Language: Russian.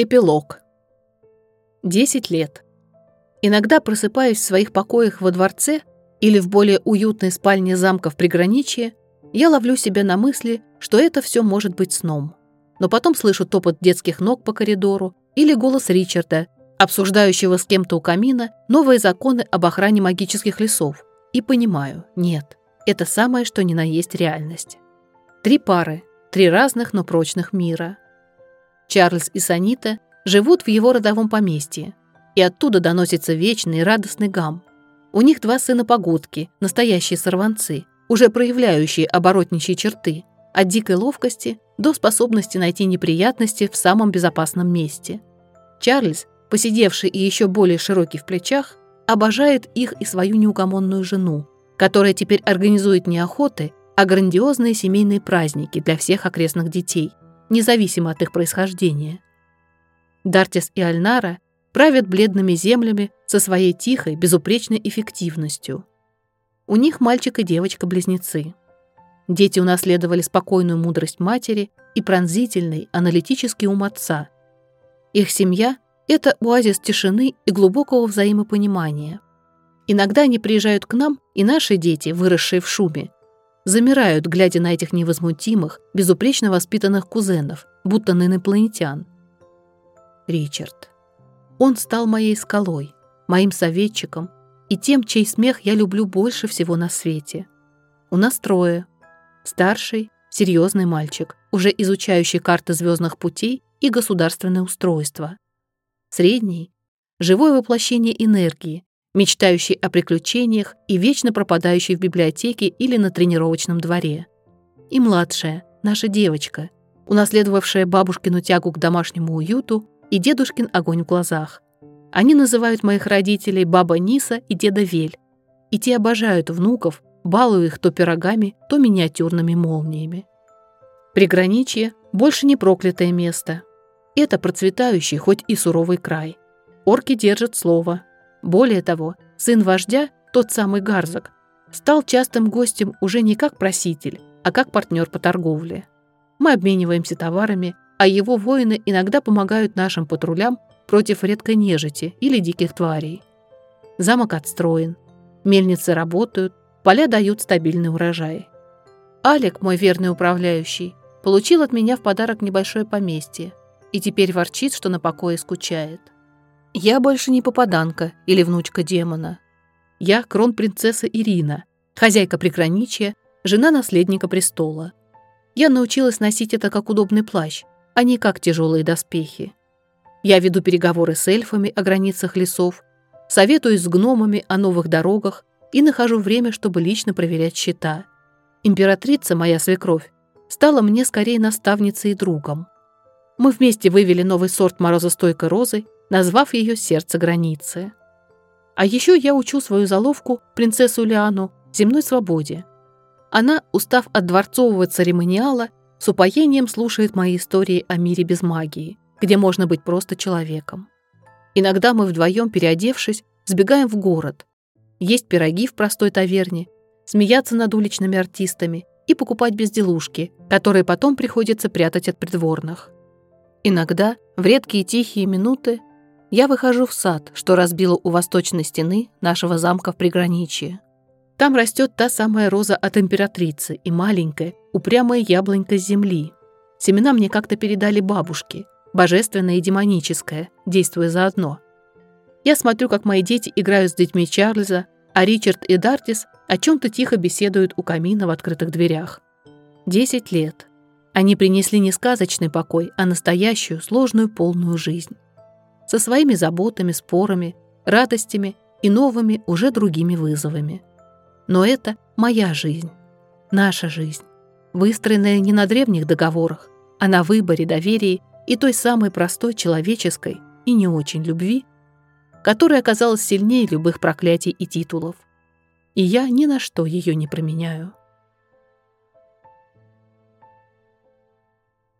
Эпилог. Десять лет. Иногда просыпаюсь в своих покоях во дворце или в более уютной спальне замка в приграничье, я ловлю себя на мысли, что это все может быть сном. Но потом слышу топот детских ног по коридору или голос Ричарда, обсуждающего с кем-то у камина новые законы об охране магических лесов, и понимаю, нет, это самое, что ни на есть реальность. Три пары, три разных, но прочных мира. Чарльз и Санита живут в его родовом поместье, и оттуда доносится вечный радостный гам. У них два сына-погодки, настоящие сорванцы, уже проявляющие оборотничьи черты, от дикой ловкости до способности найти неприятности в самом безопасном месте. Чарльз, посидевший и еще более широкий в плечах, обожает их и свою неугомонную жену, которая теперь организует не охоты, а грандиозные семейные праздники для всех окрестных детей, независимо от их происхождения. Дартис и Альнара правят бледными землями со своей тихой, безупречной эффективностью. У них мальчик и девочка-близнецы. Дети унаследовали спокойную мудрость матери и пронзительный, аналитический ум отца. Их семья — это оазис тишины и глубокого взаимопонимания. Иногда они приезжают к нам, и наши дети, выросшие в шуме, замирают, глядя на этих невозмутимых, безупречно воспитанных кузенов, будто на инопланетян. Ричард. Он стал моей скалой, моим советчиком и тем, чей смех я люблю больше всего на свете. У нас трое. Старший — серьезный мальчик, уже изучающий карты звездных путей и государственное устройство. Средний — живое воплощение энергии, мечтающий о приключениях и вечно пропадающий в библиотеке или на тренировочном дворе. И младшая, наша девочка, унаследовавшая бабушкину тягу к домашнему уюту и дедушкин огонь в глазах. Они называют моих родителей баба Ниса и деда Вель. И те обожают внуков, балуя их то пирогами, то миниатюрными молниями. Приграничье – больше не проклятое место. Это процветающий, хоть и суровый край. Орки держат слово. Более того, сын вождя, тот самый Гарзак, стал частым гостем уже не как проситель, а как партнер по торговле. Мы обмениваемся товарами, а его воины иногда помогают нашим патрулям против редкой нежити или диких тварей. Замок отстроен, мельницы работают, поля дают стабильный урожай. Алик, мой верный управляющий, получил от меня в подарок небольшое поместье и теперь ворчит, что на покое скучает. Я больше не попаданка или внучка демона. Я кронпринцесса Ирина, хозяйка приграничья, жена наследника престола. Я научилась носить это как удобный плащ, а не как тяжелые доспехи. Я веду переговоры с эльфами о границах лесов, советуюсь с гномами о новых дорогах и нахожу время, чтобы лично проверять счета. Императрица, моя свекровь, стала мне скорее наставницей и другом. Мы вместе вывели новый сорт морозостойкой розы, назвав ее «Сердце границы». А еще я учу свою заловку, принцессу Лиану, земной свободе. Она, устав от дворцового церемониала, с упоением слушает мои истории о мире без магии, где можно быть просто человеком. Иногда мы вдвоем, переодевшись, сбегаем в город, есть пироги в простой таверне, смеяться над уличными артистами и покупать безделушки, которые потом приходится прятать от придворных. Иногда, в редкие тихие минуты, я выхожу в сад, что разбило у восточной стены нашего замка в приграничье. Там растет та самая роза от императрицы и маленькая, упрямая яблонька с земли. Семена мне как-то передали бабушки, божественное и демоническое, действуя заодно. Я смотрю, как мои дети играют с детьми Чарльза, а Ричард и Дартис о чем-то тихо беседуют у камина в открытых дверях. Десять лет. Они принесли не сказочный покой, а настоящую, сложную, полную жизнь. Со своими заботами, спорами, радостями и новыми, уже другими вызовами. Но это моя жизнь, наша жизнь, выстроенная не на древних договорах, а на выборе, доверии и той самой простой человеческой и не очень любви, которая оказалась сильнее любых проклятий и титулов. И я ни на что ее не променяю.